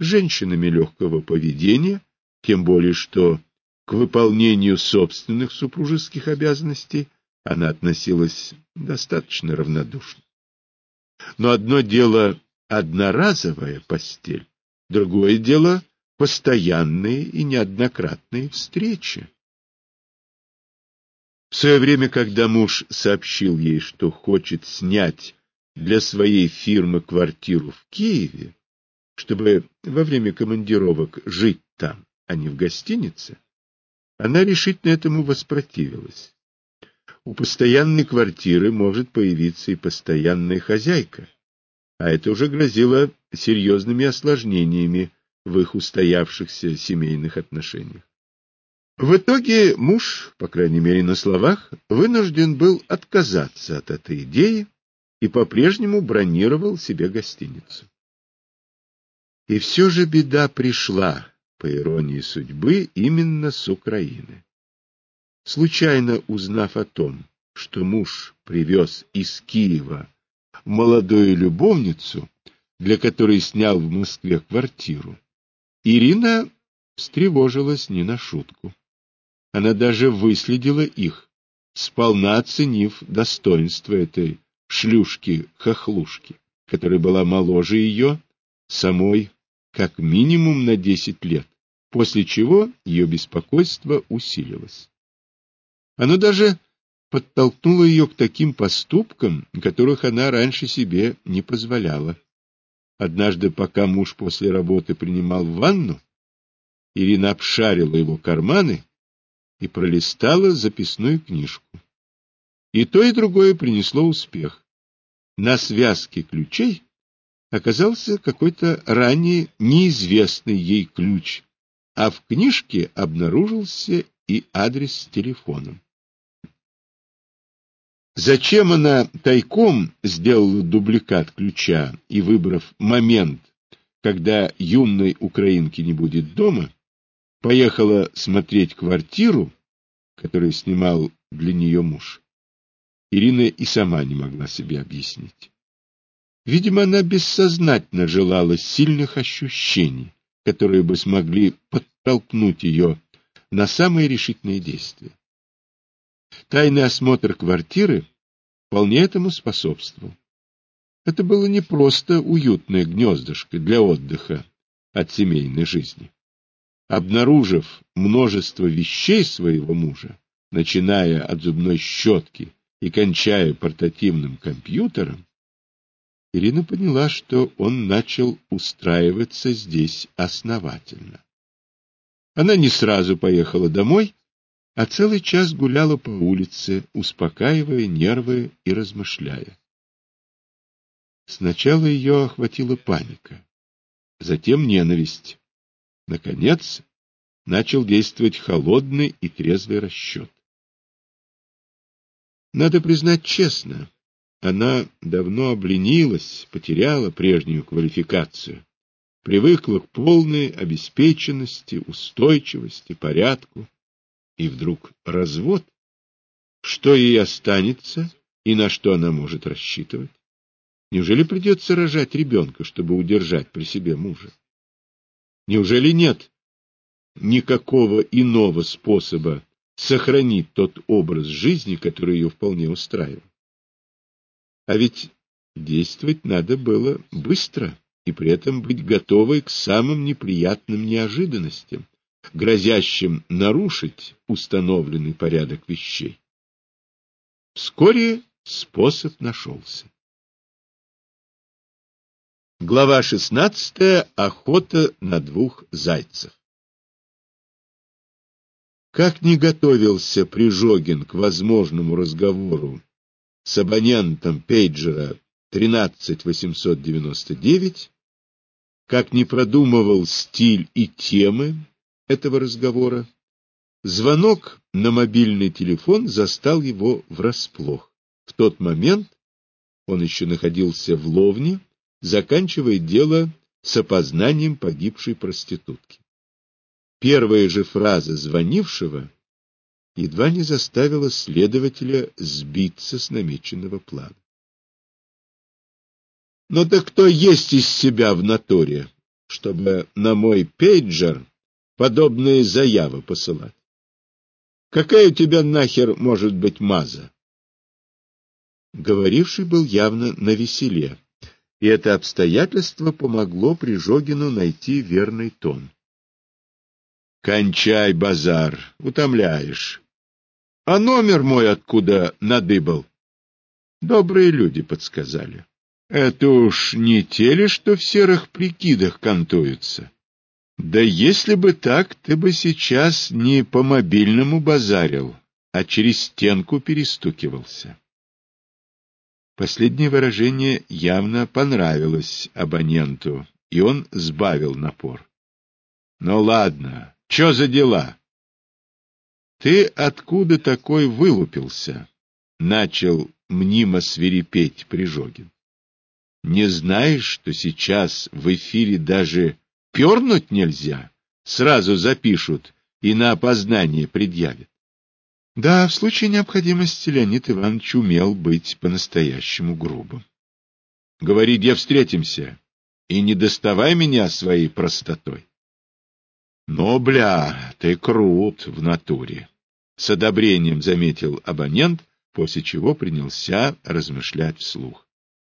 женщинами легкого поведения, тем более что к выполнению собственных супружеских обязанностей она относилась достаточно равнодушно. Но одно дело одноразовая постель, другое дело постоянные и неоднократные встречи. В свое время, когда муж сообщил ей, что хочет снять для своей фирмы квартиру в Киеве, чтобы во время командировок жить там, а не в гостинице, она решительно этому воспротивилась. У постоянной квартиры может появиться и постоянная хозяйка, а это уже грозило серьезными осложнениями в их устоявшихся семейных отношениях. В итоге муж, по крайней мере на словах, вынужден был отказаться от этой идеи и по-прежнему бронировал себе гостиницу. И все же беда пришла, по иронии судьбы, именно с Украины. Случайно узнав о том, что муж привез из Киева молодую любовницу, для которой снял в Москве квартиру, Ирина встревожилась не на шутку. Она даже выследила их, сполна оценив достоинство этой шлюшки-хохлушки, которая была моложе ее, самой, как минимум на десять лет, после чего ее беспокойство усилилось. Оно даже подтолкнуло ее к таким поступкам, которых она раньше себе не позволяла. Однажды, пока муж после работы принимал ванну, Ирина обшарила его карманы и пролистала записную книжку. И то, и другое принесло успех. На связке ключей оказался какой-то ранее неизвестный ей ключ, а в книжке обнаружился и адрес с телефоном. Зачем она тайком сделала дубликат ключа и, выбрав момент, когда юной украинки не будет дома, поехала смотреть квартиру, которую снимал для нее муж. Ирина и сама не могла себе объяснить. Видимо, она бессознательно желала сильных ощущений, которые бы смогли подтолкнуть ее на самые решительные действия. Тайный осмотр квартиры вполне этому способствовал. Это было не просто уютное гнездышко для отдыха от семейной жизни обнаружив множество вещей своего мужа, начиная от зубной щетки и кончая портативным компьютером, Ирина поняла, что он начал устраиваться здесь основательно. Она не сразу поехала домой, а целый час гуляла по улице, успокаивая нервы и размышляя. Сначала ее охватила паника, затем ненависть. Наконец, начал действовать холодный и трезвый расчет. Надо признать честно, она давно обленилась, потеряла прежнюю квалификацию, привыкла к полной обеспеченности, устойчивости, порядку, и вдруг развод. Что ей останется и на что она может рассчитывать? Неужели придется рожать ребенка, чтобы удержать при себе мужа? Неужели нет никакого иного способа сохранить тот образ жизни, который ее вполне устраивал? А ведь действовать надо было быстро и при этом быть готовой к самым неприятным неожиданностям, грозящим нарушить установленный порядок вещей. Вскоре способ нашелся. Глава 16. Охота на двух зайцев. Как не готовился Прижогин к возможному разговору с абонентом пейджера 13899, как не продумывал стиль и темы этого разговора, звонок на мобильный телефон застал его врасплох. В тот момент он еще находился в Ловне, заканчивает дело с опознанием погибшей проститутки. Первая же фраза звонившего едва не заставила следователя сбиться с намеченного плана. Но «Ну да кто есть из себя в натуре? чтобы на мой пейджер подобные заявы посылать. Какая у тебя нахер может быть маза? Говоривший был явно на веселе, и это обстоятельство помогло Прижогину найти верный тон. — Кончай базар, утомляешь. А номер мой откуда надыбал? Добрые люди подсказали. Это уж не те ли, что в серых прикидах кантуются? Да если бы так, ты бы сейчас не по мобильному базарил, а через стенку перестукивался. Последнее выражение явно понравилось абоненту, и он сбавил напор. — Ну ладно, что за дела? — Ты откуда такой вылупился? — начал мнимо свирепеть Прижогин. — Не знаешь, что сейчас в эфире даже пернуть нельзя? Сразу запишут и на опознание предъявят. Да, в случае необходимости Леонид Иванович умел быть по-настоящему грубым. Говори, где встретимся, и не доставай меня своей простотой. Но, бля, ты крут в натуре, — с одобрением заметил абонент, после чего принялся размышлять вслух.